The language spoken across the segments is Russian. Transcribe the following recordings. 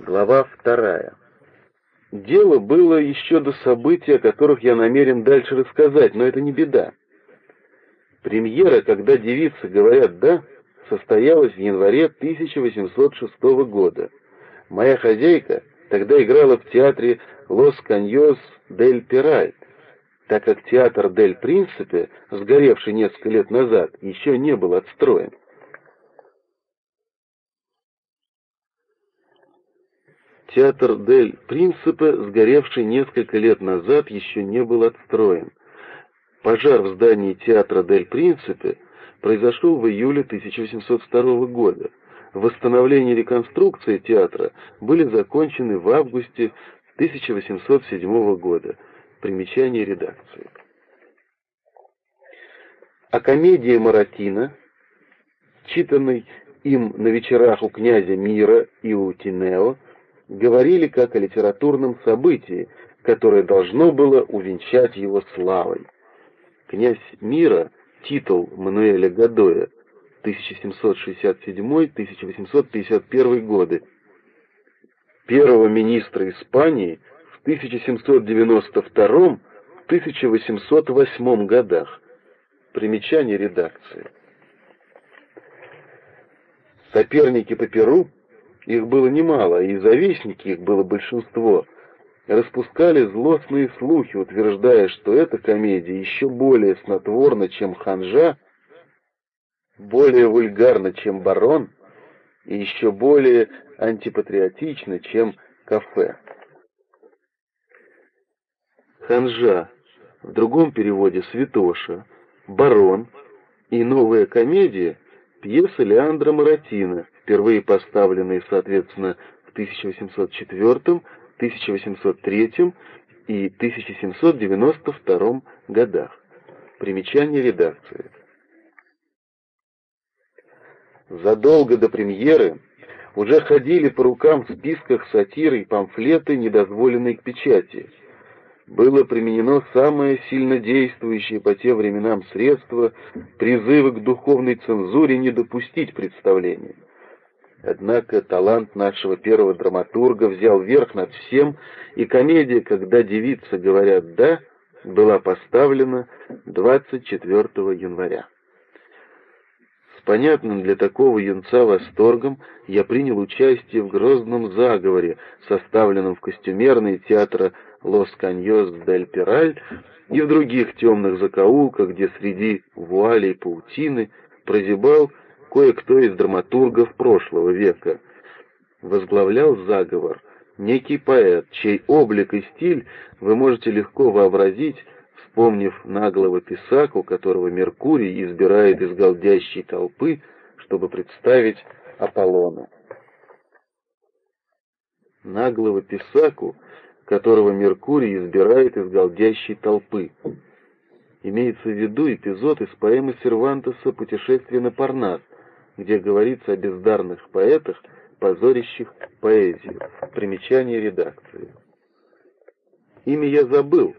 Глава вторая. Дело было еще до событий, о которых я намерен дальше рассказать, но это не беда. Премьера, когда девицы говорят «да», состоялась в январе 1806 года. Моя хозяйка тогда играла в театре «Лос Каньос дель Пираль», так как театр «Дель Принципе», сгоревший несколько лет назад, еще не был отстроен. Театр «Дель Принципе», сгоревший несколько лет назад, еще не был отстроен. Пожар в здании театра «Дель Принципе» произошел в июле 1802 года. Восстановление и реконструкция театра были закончены в августе 1807 года. Примечание редакции. А комедия Маратина, читанной им на вечерах у князя Мира и у Тинео, говорили как о литературном событии, которое должно было увенчать его славой. Князь Мира, титул Мануэля Гадоя, 1767-1851 годы, первого министра Испании в 1792-1808 годах. Примечание редакции. Соперники по Перу их было немало, и завистники их было большинство, распускали злостные слухи, утверждая, что эта комедия еще более снотворна, чем ханжа, более вульгарна, чем барон, и еще более антипатриотична, чем кафе. Ханжа, в другом переводе святоша, барон и новая комедия — пьеса Леандра Маратина, впервые поставленные, соответственно, в 1804, 1803 и 1792 годах. Примечание редакции. Задолго до премьеры уже ходили по рукам в списках сатиры и памфлеты, недозволенные к печати. Было применено самое сильно действующее по тем временам средство призывы к духовной цензуре не допустить представления. Однако талант нашего первого драматурга взял верх над всем, и комедия «Когда девицы говорят «да» была поставлена 24 января. С понятным для такого юнца восторгом я принял участие в грозном заговоре, составленном в костюмерной театра «Лос Каньос дель Пираль» и в других темных закоулках, где среди вуали и паутины прозябал кое-кто из драматургов прошлого века. Возглавлял заговор некий поэт, чей облик и стиль вы можете легко вообразить, вспомнив наглого писаку, которого Меркурий избирает из голдящей толпы, чтобы представить Аполлону. Наглого писаку, которого Меркурий избирает из голдящей толпы. Имеется в виду эпизод из поэмы Сервантеса «Путешествие на Парнас», где говорится о бездарных поэтах, позорящих поэзию. Примечание редакции. Имя я забыл,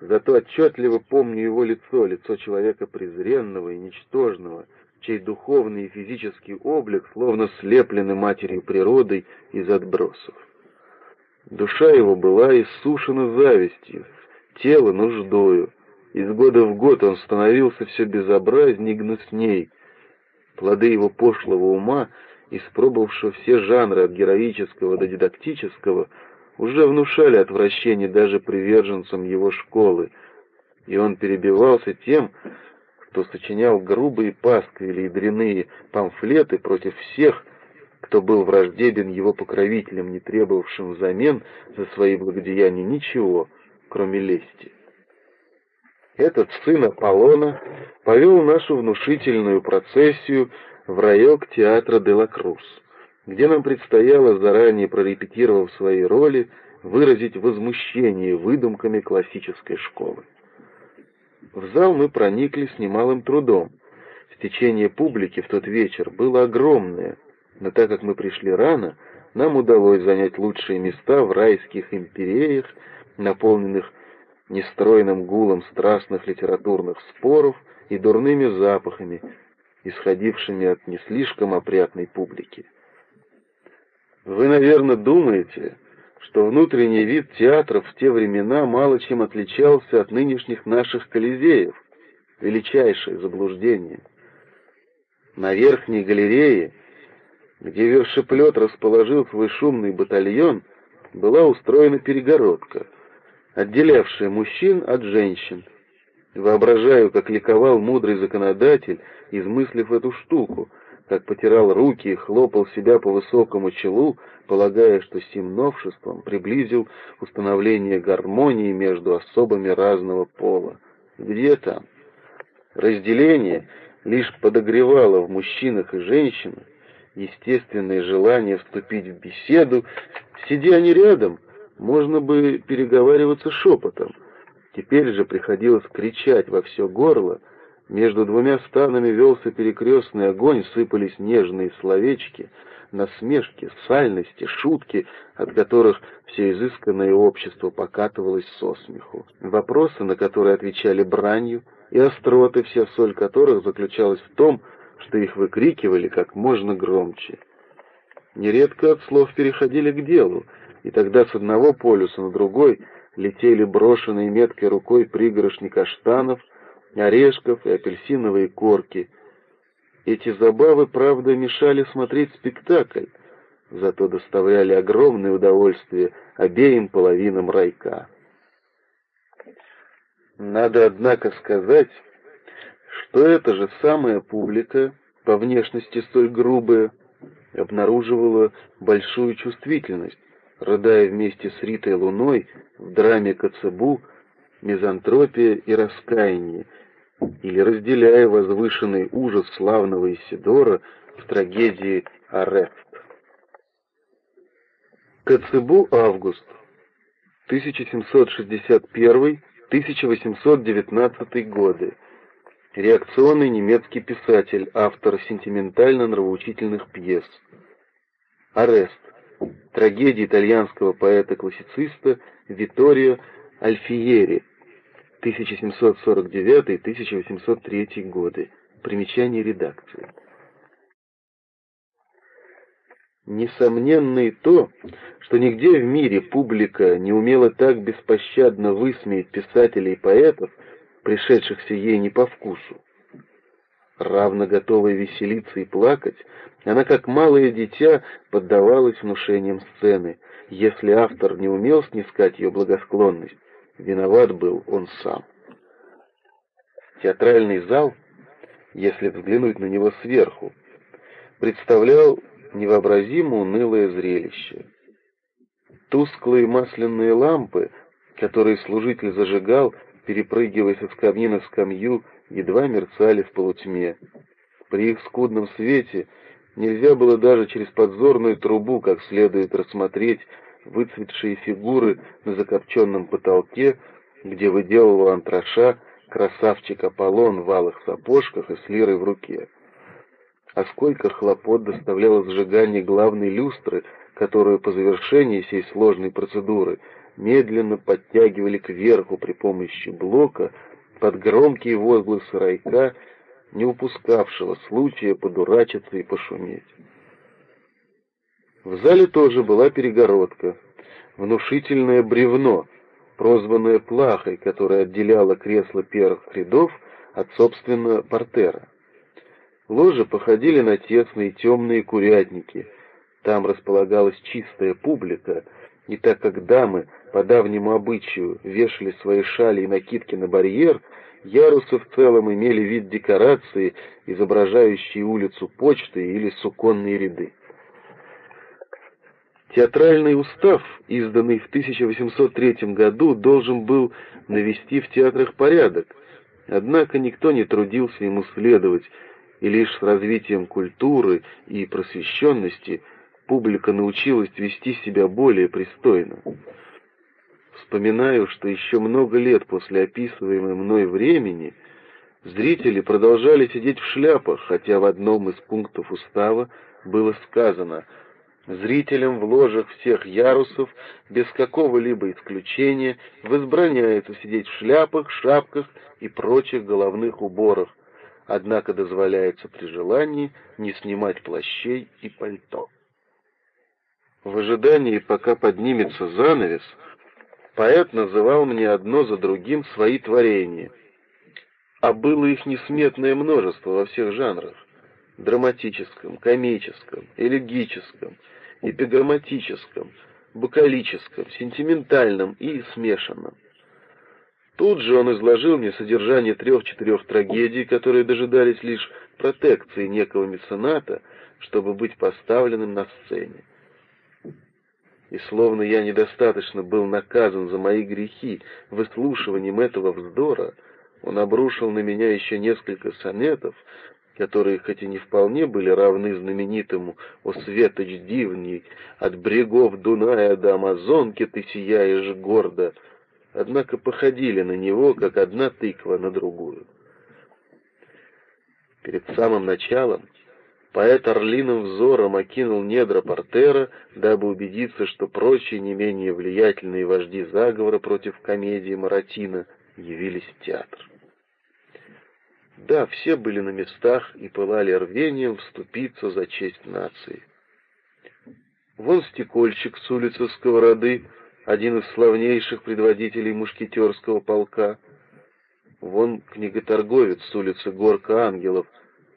зато отчетливо помню его лицо, лицо человека презренного и ничтожного, чей духовный и физический облик словно слеплены матерью природой из отбросов. Душа его была иссушена завистью, тело нуждою. Из года в год он становился все безобразней и гнусней, Плоды его пошлого ума, испробовавшего все жанры от героического до дидактического, уже внушали отвращение даже приверженцам его школы, и он перебивался тем, кто сочинял грубые пасквили и дряные памфлеты против всех, кто был враждебен его покровителям, не требовавшим взамен за свои благодеяния ничего, кроме лести. Этот сын Аполлона повел нашу внушительную процессию в райок театра Делакрус, где нам предстояло, заранее прорепетировав свои роли, выразить возмущение выдумками классической школы. В зал мы проникли с немалым трудом. Стечение публики в тот вечер было огромное, но так как мы пришли рано, нам удалось занять лучшие места в райских империях, наполненных нестройным гулом страстных литературных споров и дурными запахами, исходившими от не слишком опрятной публики. Вы, наверное, думаете, что внутренний вид театров в те времена мало чем отличался от нынешних наших колизеев. Величайшее заблуждение. На верхней галерее, где вершеплет расположил свой шумный батальон, была устроена перегородка, отделявшая мужчин от женщин. Воображаю, как ликовал мудрый законодатель, измыслив эту штуку, как потирал руки и хлопал себя по высокому челу, полагая, что сим новшеством приблизил установление гармонии между особами разного пола. Где там? Разделение лишь подогревало в мужчинах и женщинах естественное желание вступить в беседу. Сидя они рядом, можно бы переговариваться шепотом. Теперь же приходилось кричать во все горло — между двумя станами велся перекрестный огонь, сыпались нежные словечки, насмешки, сальности, шутки, от которых все изысканное общество покатывалось со смеху. Вопросы, на которые отвечали бранью, и остроты, вся соль которых заключалась в том, что их выкрикивали как можно громче. Нередко от слов переходили к делу, и тогда с одного полюса на другой летели брошенные меткой рукой пригоршни каштанов, орешков и апельсиновые корки. Эти забавы, правда, мешали смотреть спектакль, зато доставляли огромное удовольствие обеим половинам райка. Надо, однако, сказать, что эта же самая публика, по внешности столь грубая, обнаруживала большую чувствительность, рыдая вместе с Ритой Луной в драме Коцебу «Мизантропия и раскаяние», или разделяя возвышенный ужас славного Исидора в трагедии «Арест». Коцебу Август, 1761-1819 годы. Реакционный немецкий писатель, автор сентиментально-нравоучительных пьес. Арест. Трагедия итальянского поэта-классициста Витторио Альфиери, 1749-1803 годы. Примечание редакции. Несомненно и то, что нигде в мире публика не умела так беспощадно высмеять писателей и поэтов, пришедшихся ей не по вкусу. Равно готовая веселиться и плакать, она, как малое дитя, поддавалась внушениям сцены. Если автор не умел снискать ее благосклонность, виноват был он сам. Театральный зал, если взглянуть на него сверху, представлял невообразимо унылое зрелище. Тусклые масляные лампы, которые служитель зажигал, перепрыгивая со скамьи на скамью, едва мерцали в полутьме. При их скудном свете нельзя было даже через подзорную трубу как следует рассмотреть выцветшие фигуры на закопченном потолке, где выделывал антраша красавчик Аполлон в алых сапожках и с лирой в руке. А сколько хлопот доставляло сжигание главной люстры, которую по завершении сей сложной процедуры медленно подтягивали кверху при помощи блока под громкие возгласы райка, не упускавшего случая подурачиться и пошуметь. В зале тоже была перегородка, внушительное бревно, прозванное плахой, которое отделяло кресло первых рядов от, собственно, портера. Ложи походили на тесные темные курятники. Там располагалась чистая публика, и так как дамы по давнему обычаю вешали свои шали и накидки на барьер, ярусы в целом имели вид декорации, изображающей улицу почты или суконные ряды. Театральный устав, изданный в 1803 году, должен был навести в театрах порядок, однако никто не трудился ему следовать, и лишь с развитием культуры и просвещенности публика научилась вести себя более пристойно. Вспоминаю, что еще много лет после описываемой мной времени зрители продолжали сидеть в шляпах, хотя в одном из пунктов устава было сказано – Зрителям в ложах всех ярусов, без какого-либо исключения, возбраняется сидеть в шляпах, шапках и прочих головных уборах, однако дозволяется при желании не снимать плащей и пальто. В ожидании, пока поднимется занавес, поэт называл мне одно за другим свои творения. А было их несметное множество во всех жанрах — драматическом, комическом, элегическом, эпиграмматическом, букалическом, сентиментальном и смешанном. Тут же он изложил мне содержание трех-четырех трагедий, которые дожидались лишь протекции некого мецената, чтобы быть поставленным на сцене. И словно я недостаточно был наказан за мои грехи выслушиванием этого вздора, он обрушил на меня еще несколько сонетов, которые, хоть и не вполне были равны знаменитому «О светоч дивний, от брегов Дуная до Амазонки ты сияешь гордо», однако походили на него, как одна тыква на другую. Перед самым началом поэт орлиным взором окинул недра портера, дабы убедиться, что прочие не менее влиятельные вожди заговора против комедии Маратина явились в театр. Да, все были на местах и пылали рвением вступиться за честь нации. Вон стекольщик с улицы Сковороды, один из славнейших предводителей мушкетерского полка. Вон книготорговец с улицы Горка Ангелов,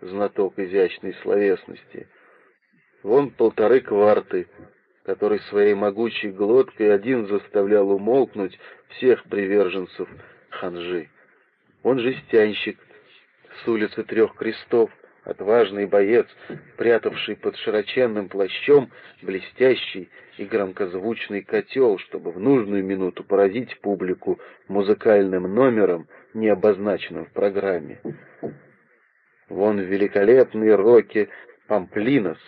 знаток изящной словесности. Вон полторы кварты, который своей могучей глоткой один заставлял умолкнуть всех приверженцев ханжи. Он жестянщик с улицы Трех Крестов, отважный боец, прятавший под широченным плащом блестящий и громкозвучный котел, чтобы в нужную минуту поразить публику музыкальным номером, не обозначенным в программе. Вон великолепный Рокки Памплинос,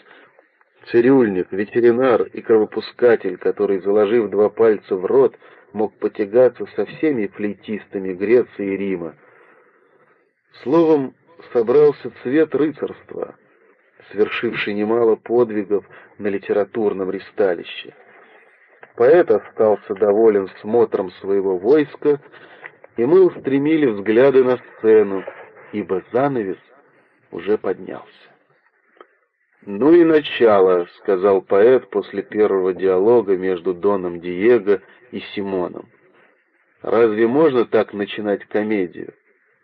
цирюльник, ветеринар и кровопускатель, который, заложив два пальца в рот, мог потягаться со всеми флейтистами Греции и Рима. Словом, собрался цвет рыцарства, свершивший немало подвигов на литературном ристалище. Поэт остался доволен смотром своего войска, и мы устремили взгляды на сцену, ибо занавес уже поднялся. «Ну и начало», — сказал поэт после первого диалога между Доном Диего и Симоном. «Разве можно так начинать комедию?»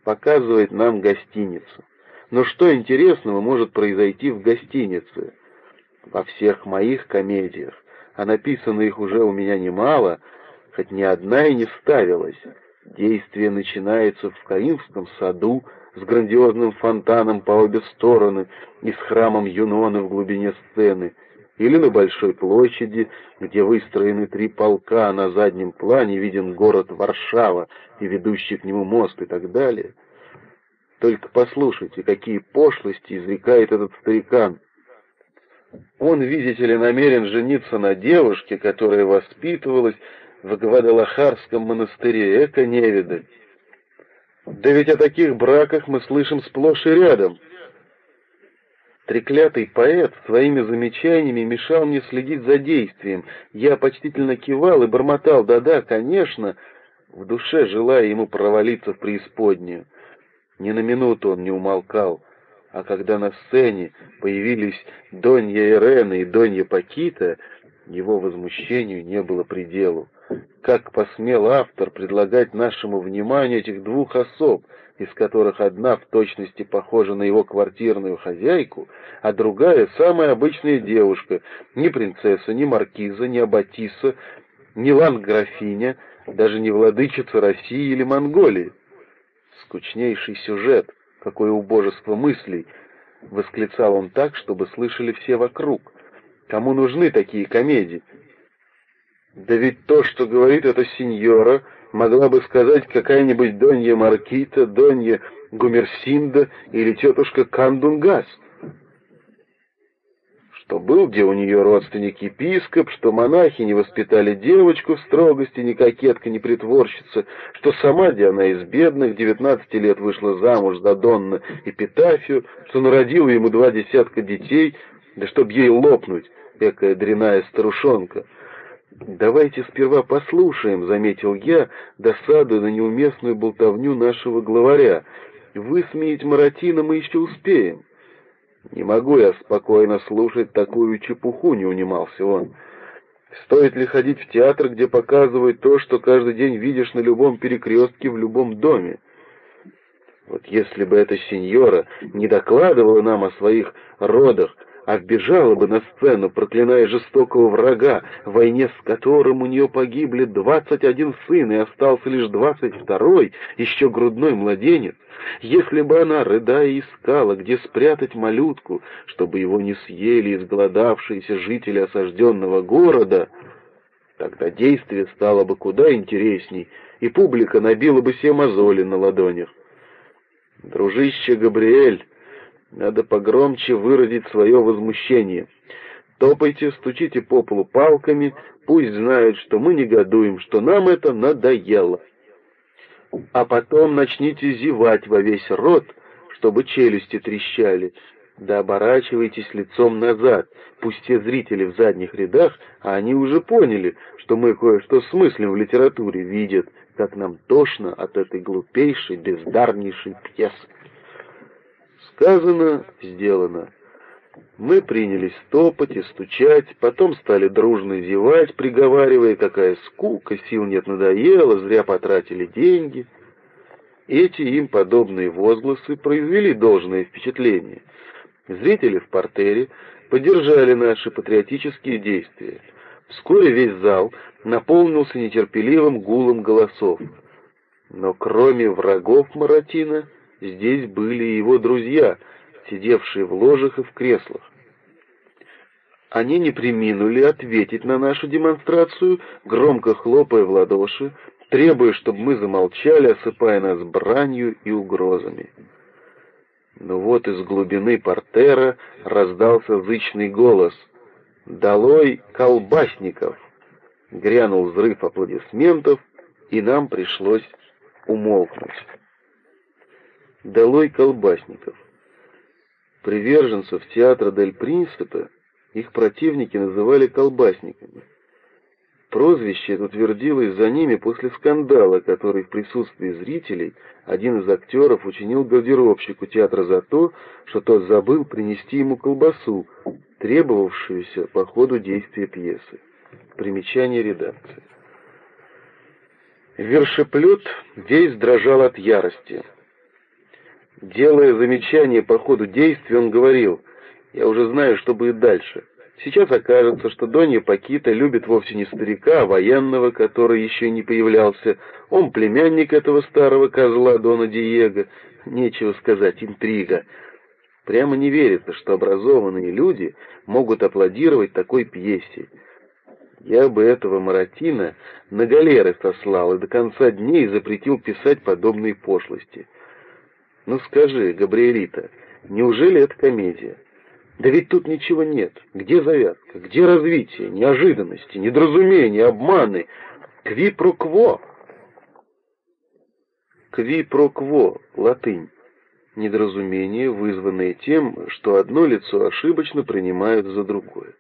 показывает нам гостиницу. Но что интересного может произойти в гостинице? Во всех моих комедиях, а написано их уже у меня немало, хоть ни одна и не ставилась. Действие начинается в Каримском саду с грандиозным фонтаном по обе стороны и с храмом Юноны в глубине сцены, или на Большой площади, где выстроены три полка, а на заднем плане виден город Варшава и ведущий к нему мост и так далее. Только послушайте, какие пошлости изрекает этот старикан. Он, видите ли, намерен жениться на девушке, которая воспитывалась в Гвадалахарском монастыре. Эко невидаль. Да ведь о таких браках мы слышим сплошь и рядом. Треклятый поэт своими замечаниями мешал мне следить за действием. Я почтительно кивал и бормотал «да-да, конечно», в душе желая ему провалиться в преисподнюю. Ни на минуту он не умолкал, а когда на сцене появились Донья Ирена и Донья Пакита, его возмущению не было пределу. Как посмел автор предлагать нашему вниманию этих двух особ, из которых одна в точности похожа на его квартирную хозяйку, а другая — самая обычная девушка, ни принцесса, ни маркиза, ни аббатиса, ни ланграфиня, даже не владычица России или Монголии. Скучнейший сюжет, какое убожество мыслей, — восклицал он так, чтобы слышали все вокруг. Кому нужны такие комедии? Да ведь то, что говорит эта сеньора, могла бы сказать какая-нибудь Донья Маркита, Донья Гумерсинда или тетушка Кандунгас. Что был где у нее родственник-епископ, что монахи не воспитали девочку в строгости, ни кокетка, ни притворщица, что сама где она из бедных, девятнадцати лет вышла замуж за Донна Эпитафию, что народила ему два десятка детей, да чтоб ей лопнуть, экая дряная старушонка — «Давайте сперва послушаем», — заметил я, досадуя на неуместную болтовню нашего главаря. «Высмеять Маратина мы еще успеем». «Не могу я спокойно слушать такую чепуху», — не унимался он. Стоит ли ходить в театр, где показывают то, что каждый день видишь на любом перекрестке в любом доме? Вот если бы эта сеньора не докладывала нам о своих родах, а вбежала бы на сцену, проклиная жестокого врага, в войне с которым у нее погибли двадцать один сын и остался лишь двадцать второй, еще грудной младенец, если бы она, рыдая, искала, где спрятать малютку, чтобы его не съели изголодавшиеся жители осажденного города, тогда действие стало бы куда интересней, и публика набила бы все мозоли на ладонях. Дружище Габриэль, надо погромче выразить свое возмущение. Топайте, стучите по полу палками, пусть знают, что мы негодуем, что нам это надоело. А потом начните зевать во весь рот, чтобы челюсти трещали. Да оборачивайтесь лицом назад, пусть те зрители в задних рядах, а они уже поняли, что мы кое-что смыслим в литературе, видят, как нам тошно от этой глупейшей, бездарнейшей пьесы. Сказано, сделано. Мы принялись топать и стучать, потом стали дружно зевать, приговаривая, какая скука, сил нет, надоело, зря потратили деньги. Эти им подобные возгласы произвели должное впечатление. Зрители в портере поддержали наши патриотические действия. Вскоре весь зал наполнился нетерпеливым гулом голосов. Но кроме врагов Маратина, здесь были его друзья, сидевшие в ложах и в креслах. Они не приминули ответить на нашу демонстрацию, громко хлопая в ладоши, требуя, чтобы мы замолчали, осыпая нас бранью и угрозами. Но вот из глубины портера раздался зычный голос «Долой колбасников!» Грянул взрыв аплодисментов, и нам пришлось умолкнуть. «Долой колбасников!» Приверженцев театра Дель Принципе их противники называли колбасниками. Прозвище это утвердилось за ними после скандала, который в присутствии зрителей один из актеров учинил гардеробщику театра за то, что тот забыл принести ему колбасу, требовавшуюся по ходу действия пьесы. Примечание редакции. Вершеплет весь дрожал от ярости. Делая замечание по ходу действия, он говорил, «Я уже знаю, что будет дальше. Сейчас окажется, что Донья Пакита любит вовсе не старика, а военного, который еще не появлялся. Он племянник этого старого козла Дона Диего. Нечего сказать, интрига. Прямо не верится, что образованные люди могут аплодировать такой пьесе. Я бы этого Маратина на галеры сослал и до конца дней запретил писать подобные пошлости». Ну скажи, Габриэлита, неужели это комедия? Да ведь тут ничего нет. Где завязка? Где развитие? Неожиданности, недоразумения, обманы? Кви про кво? Кви про кво, латынь. Недоразумение, вызванное тем, что одно лицо ошибочно принимают за другое.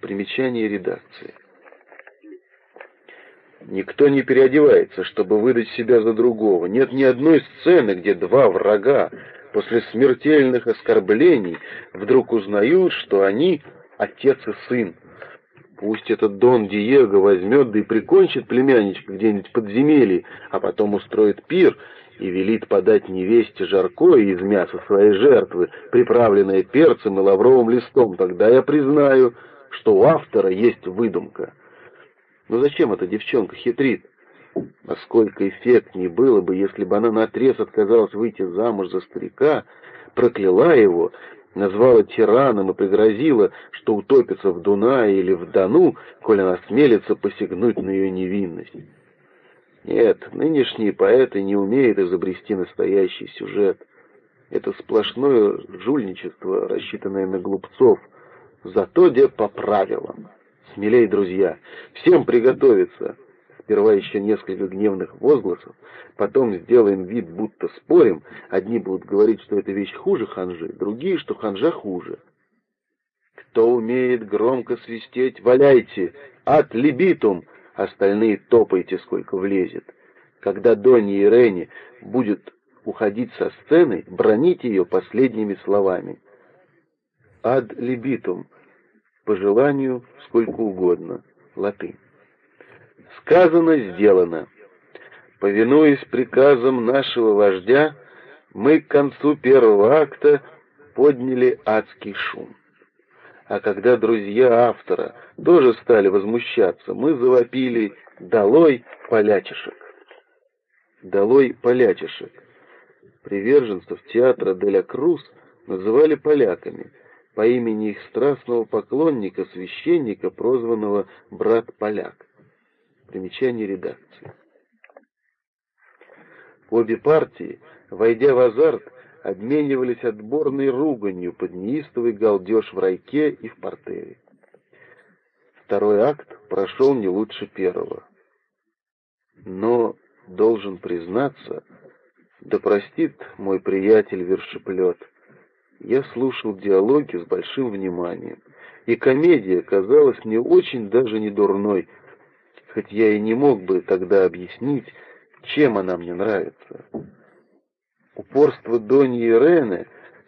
Примечание редакции. Никто не переодевается, чтобы выдать себя за другого. Нет ни одной сцены, где два врага после смертельных оскорблений вдруг узнают, что они отец и сын. Пусть этот Дон Диего возьмет да и прикончит племянничка где-нибудь в подземелье, а потом устроит пир и велит подать невесте жаркое из мяса своей жертвы, приправленное перцем и лавровым листом. Тогда я признаю, что у автора есть выдумка. Но зачем эта девчонка хитрит? А сколько эффектнее было бы, если бы она наотрез отказалась выйти замуж за старика, прокляла его, назвала тираном и пригрозила, что утопится в Дунае или в Дону, коль она смелится посягнуть на ее невинность. Нет, нынешние поэты не умеют изобрести настоящий сюжет. Это сплошное жульничество, рассчитанное на глупцов, зато где по правилам. Смелей, друзья, всем приготовиться. Сперва еще несколько гневных возгласов, потом сделаем вид, будто спорим. Одни будут говорить, что эта вещь хуже ханжи, другие, что ханжа хуже. Кто умеет громко свистеть, валяйте, от либитум, остальные топайте, сколько влезет. Когда Донни и Ренни будет уходить со сцены, броните ее последними словами. Ад либитум — по желанию сколько угодно. Латынь. Сказано, сделано. Повинуясь приказам нашего вождя, мы к концу первого акта подняли адский шум. А когда друзья автора тоже стали возмущаться, мы завопили «Долой полячишек!» «Долой полячишек!» Приверженцев театра Деля Круз называли поляками по имени их страстного поклонника, священника, прозванного «брат-поляк». Примечание редакции. Обе партии, войдя в азарт, обменивались отборной руганью под неистовый галдеж в райке и в портере. Второй акт прошел не лучше первого. Но, должен признаться, да простит мой приятель вершеплет, я слушал диалоги с большим вниманием, и комедия казалась мне очень даже не дурной, хоть я и не мог бы тогда объяснить, чем она мне нравится. Упорство Доньи Ирены,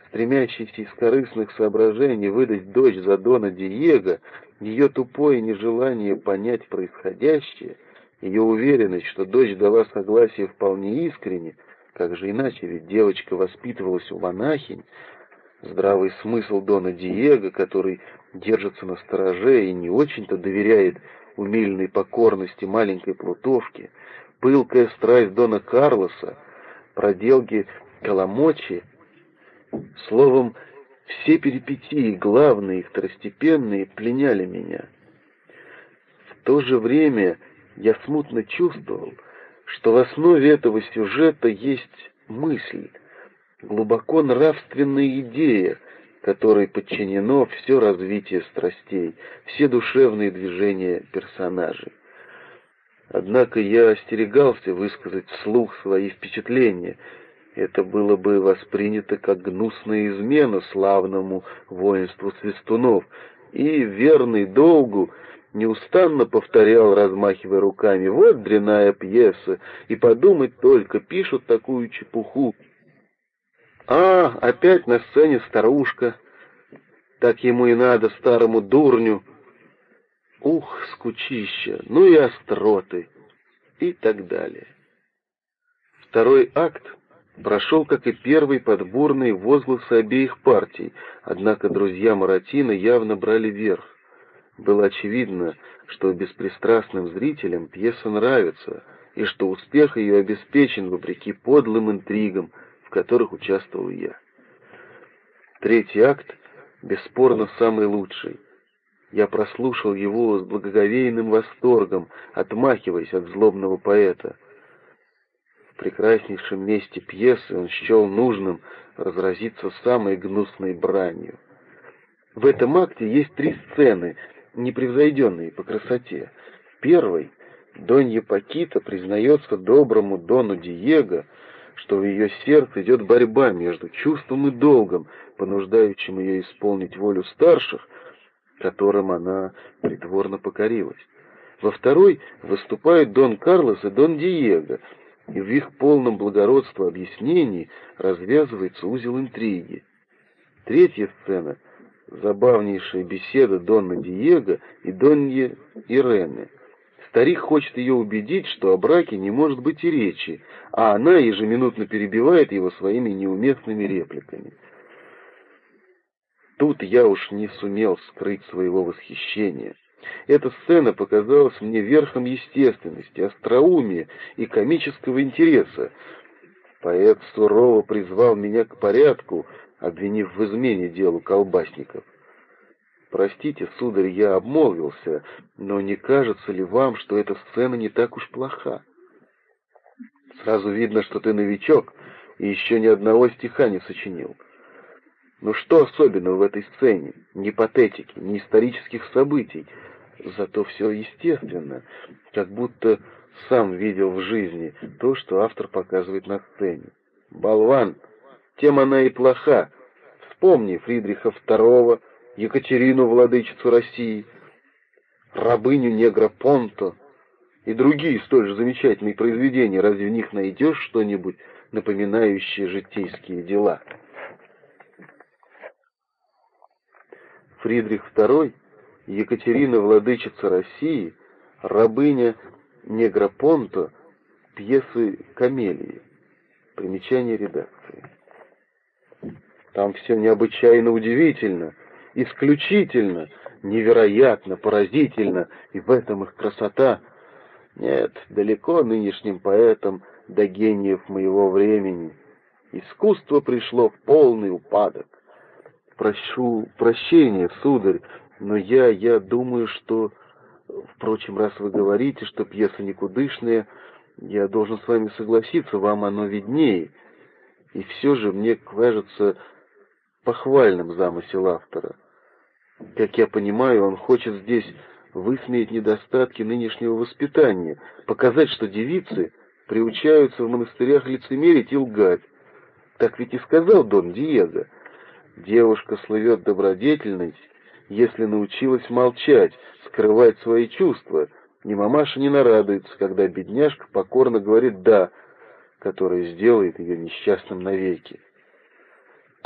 стремящейся из корыстных соображений выдать дочь за Дона Диего, ее тупое нежелание понять происходящее, ее уверенность, что дочь дала согласие вполне искренне, как же иначе, ведь девочка воспитывалась у монахинь, здравый смысл Дона Диего, который держится на стороже и не очень-то доверяет умильной покорности маленькой плутовки, пылкая страсть Дона Карлоса, проделки Коломочи, словом, все перипетии, главные и второстепенные, пленяли меня. В то же время я смутно чувствовал, что в основе этого сюжета есть мысль, глубоко нравственная идея, которой подчинено все развитие страстей, все душевные движения персонажей. Однако я остерегался высказать вслух свои впечатления. Это было бы воспринято как гнусная измена славному воинству свистунов, и верный долгу неустанно повторял, размахивая руками, «Вот дряная пьеса, и подумать только, пишут такую чепуху». «А, опять на сцене старушка, так ему и надо, старому дурню». Ух, скучища, ну и остроты, и так далее. Второй акт прошел, как и первый, под бурные возгласы обеих партий, однако друзья Маратина явно брали верх. Было очевидно, что беспристрастным зрителям пьеса нравится, и что успех ее обеспечен вопреки подлым интригам, в которых участвовал я. Третий акт бесспорно самый лучший. Я прослушал его с благоговейным восторгом, отмахиваясь от злобного поэта. В прекраснейшем месте пьесы он счел нужным разразиться самой гнусной бранью. В этом акте есть три сцены, непревзойденные по красоте. В первой Донья Пакита признается доброму Дону Диего, что в ее сердце идет борьба между чувством и долгом, понуждающим ее исполнить волю старших, которым она притворно покорилась. Во второй выступают Дон Карлос и Дон Диего, и в их полном благородства объяснении развязывается узел интриги. Третья сцена — забавнейшая беседа Донна Диего и Донье Ирены. Старик хочет ее убедить, что о браке не может быть и речи, а она ежеминутно перебивает его своими неуместными репликами — Тут я уж не сумел скрыть своего восхищения. Эта сцена показалась мне верхом естественности, остроумия и комического интереса. Поэт сурово призвал меня к порядку, обвинив в измене делу колбасников. Простите, сударь, я обмолвился, но не кажется ли вам, что эта сцена не так уж плоха? Сразу видно, что ты новичок и еще ни одного стиха не сочинил. Но что особенного в этой сцене? Ни патетики, ни исторических событий. Зато все естественно, как будто сам видел в жизни то, что автор показывает на сцене. Болван, тем она и плоха. Вспомни Фридриха II, Екатерину, владычицу России, рабыню негра Понто и другие столь же замечательные произведения. Разве в них найдешь что-нибудь, напоминающее житейские дела?» Фридрих II Екатерина, владычица России, рабыня Негропонто, пьесы «Камелии». Примечание редакции. Там все необычайно удивительно, исключительно, невероятно, поразительно, и в этом их красота. Нет, далеко нынешним поэтам до гениев моего времени. Искусство пришло в полный упадок. Прошу прощения, сударь, но я, я думаю, что... Впрочем, раз вы говорите, что пьеса никудышная, я должен с вами согласиться, вам оно виднее. И все же мне кажется похвальным замысел автора. Как я понимаю, он хочет здесь высмеять недостатки нынешнего воспитания, показать, что девицы приучаются в монастырях лицемерить и лгать. Так ведь и сказал Дон Диего. Девушка слывет добродетельность, если научилась молчать, скрывать свои чувства, ни мамаша не нарадуется, когда бедняжка покорно говорит «да», которое сделает ее несчастным навеки.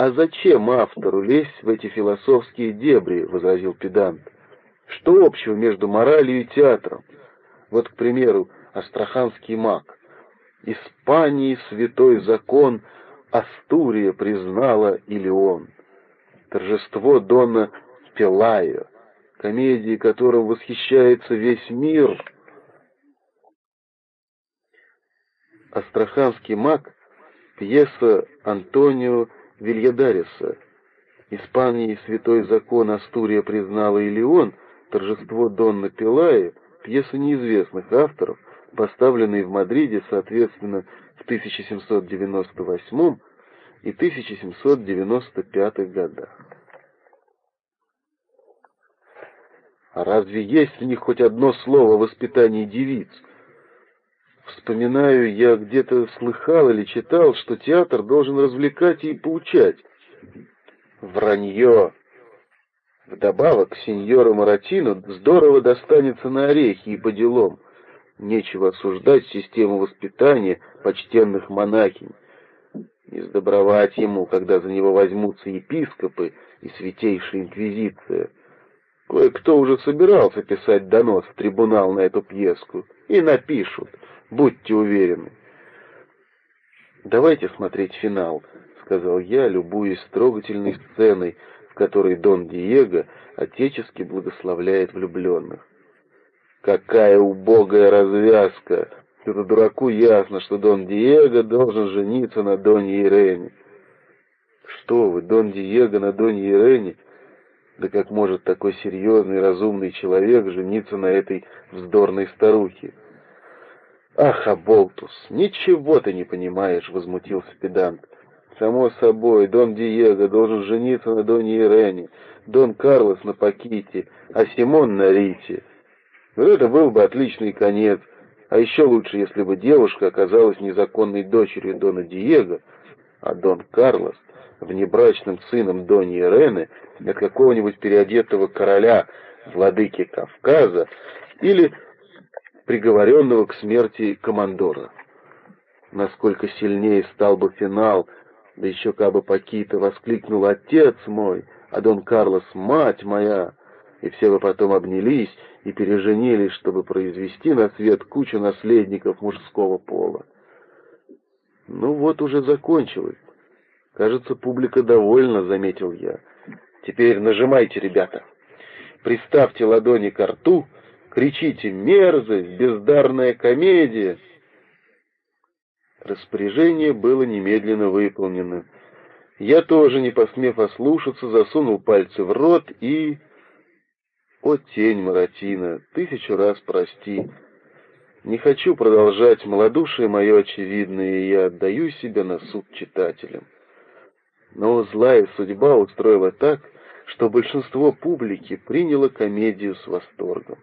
«А зачем автору лезть в эти философские дебри?» — возразил педант. «Что общего между моралью и театром? Вот, к примеру, астраханский маг. Испании святой закон Астурия признала или он. Торжество Дона Пелайо, комедии которым восхищается весь мир. Астраханский маг — пьеса Антонио Вильядариса. Испании святой закон Астурия признала и Леон, торжество Донна Пилаи, пьеса неизвестных авторов, поставленные в Мадриде, соответственно, в 1798 и 1795 годах. А разве есть в них хоть одно слово о воспитании девиц? Вспоминаю, я где-то слыхал или читал, что театр должен развлекать и поучать. Вранье! Вдобавок, сеньору Маратину здорово достанется на орехи и по делам. Нечего осуждать систему воспитания почтенных монахинь. Не сдобровать ему, когда за него возьмутся епископы и святейшая инквизиция — Кое-кто уже собирался писать донос в трибунал на эту пьеску. И напишут, будьте уверены. «Давайте смотреть финал», — сказал я, любуясь трогательной сценой, в которой Дон Диего отечески благословляет влюбленных. «Какая убогая развязка! Это дураку ясно, что Дон Диего должен жениться на Доне Ирене». «Что вы, Дон Диего на Доне Ирене?» Да как может такой серьезный, разумный человек жениться на этой вздорной старухе? «Ах, Аболтус, ничего ты не понимаешь», — возмутился педант. «Само собой, Дон Диего должен жениться на Доне Ирене, Дон Карлос на Паките, а Симон на Рите. Это был бы отличный конец, а еще лучше, если бы девушка оказалась незаконной дочерью Дона Диего, а Дон Карлос внебрачным сыном Дони Ирены от какого-нибудь переодетого короля, владыки Кавказа, или приговоренного к смерти командора. Насколько сильнее стал бы финал, да еще кабы Пакита воскликнул «Отец мой!», а Дон Карлос «Мать моя!», и все бы потом обнялись и переженились, чтобы произвести на свет кучу наследников мужского пола. Ну вот уже закончилось. Кажется, публика довольна, заметил я. Теперь нажимайте, ребята. Приставьте ладони к рту, кричите «Мерзость! Бездарная комедия!» Распоряжение было немедленно выполнено. Я тоже, не посмев ослушаться, засунул пальцы в рот и... О, тень Маратина, тысячу раз прости. Не хочу продолжать малодушие мое очевидное, и я отдаю себя на суд читателям. Но злая судьба устроила так, что большинство публики приняло комедию с восторгом.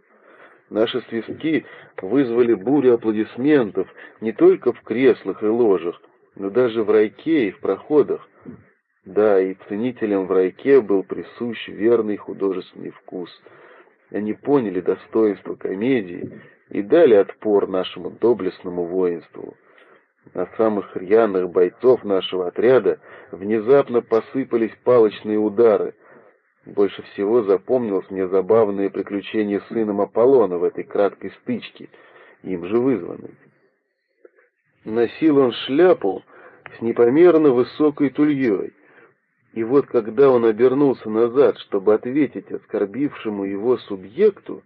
Наши свистки вызвали бурю аплодисментов не только в креслах и ложах, но даже в райке и в проходах. Да, и ценителям в райке был присущ верный художественный вкус. Они поняли достоинство комедии и дали отпор нашему доблестному воинству. На самых рьяных бойцов нашего отряда внезапно посыпались палочные удары. Больше всего запомнилось мне забавное приключение с сыном Аполлона в этой краткой стычке, им же вызванной. Носил он шляпу с непомерно высокой тульей, и вот когда он обернулся назад, чтобы ответить оскорбившему его субъекту,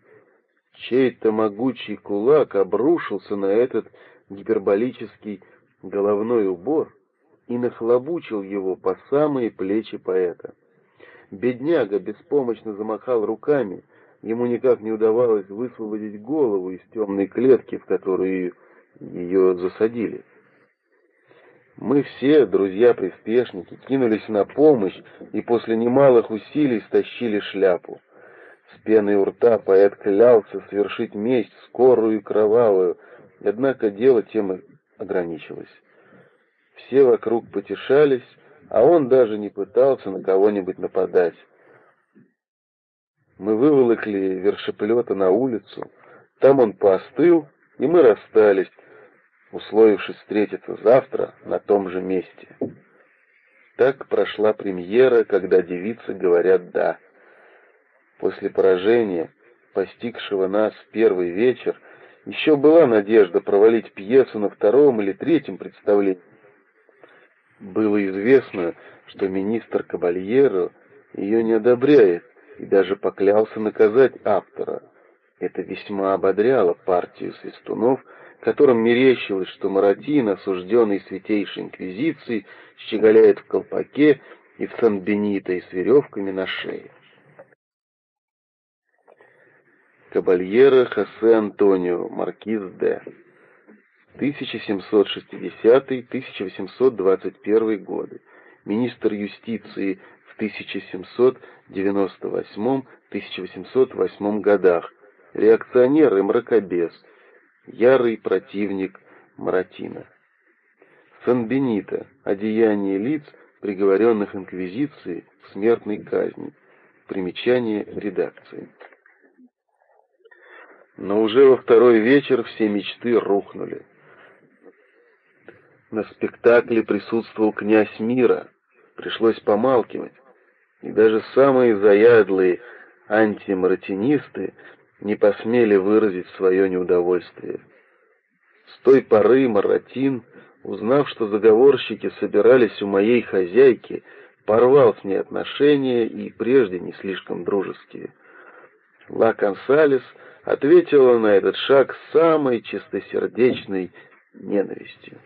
чей-то могучий кулак обрушился на этот гиперболический головной убор и нахлобучил его по самые плечи поэта. Бедняга беспомощно замахал руками, ему никак не удавалось высвободить голову из темной клетки, в которую ее засадили. Мы все, друзья-приспешники, кинулись на помощь и после немалых усилий стащили шляпу. С пеной у рта поэт клялся совершить месть скорую и кровавую, однако дело тем и ограничилось. Все вокруг потешались, а он даже не пытался на кого-нибудь нападать. Мы выволокли вершеплета на улицу, там он поостыл, и мы расстались, условившись встретиться завтра на том же месте. Так прошла премьера, когда девицы говорят «да». После поражения, постигшего нас первый вечер, еще была надежда провалить пьесу на втором или третьем представлении. Было известно, что министр Кабальеро ее не одобряет и даже поклялся наказать автора. Это весьма ободряло партию свистунов, которым мерещилось, что Маратин, осужденный Святейшей Инквизицией, щеголяет в колпаке и в Сан-Бенито и с веревками на шее. Кабальера Хосе Антонио, маркиз Д. 1760-1821 годы, министр юстиции в 1798-1808 годах, реакционер и мракобес, ярый противник Маратина. Сан-Бенито – одеяние лиц, приговоренных инквизицией к смертной казни. Примечание редакции. Но уже во второй вечер все мечты рухнули. На спектакле присутствовал князь мира, пришлось помалкивать, и даже самые заядлые антимаратинисты не посмели выразить свое неудовольствие. С той поры Маратин, узнав, что заговорщики собирались у моей хозяйки, порвал с ней отношения и прежде не слишком дружеские. Ла Консалес ответила на этот шаг самой чистосердечной ненавистью.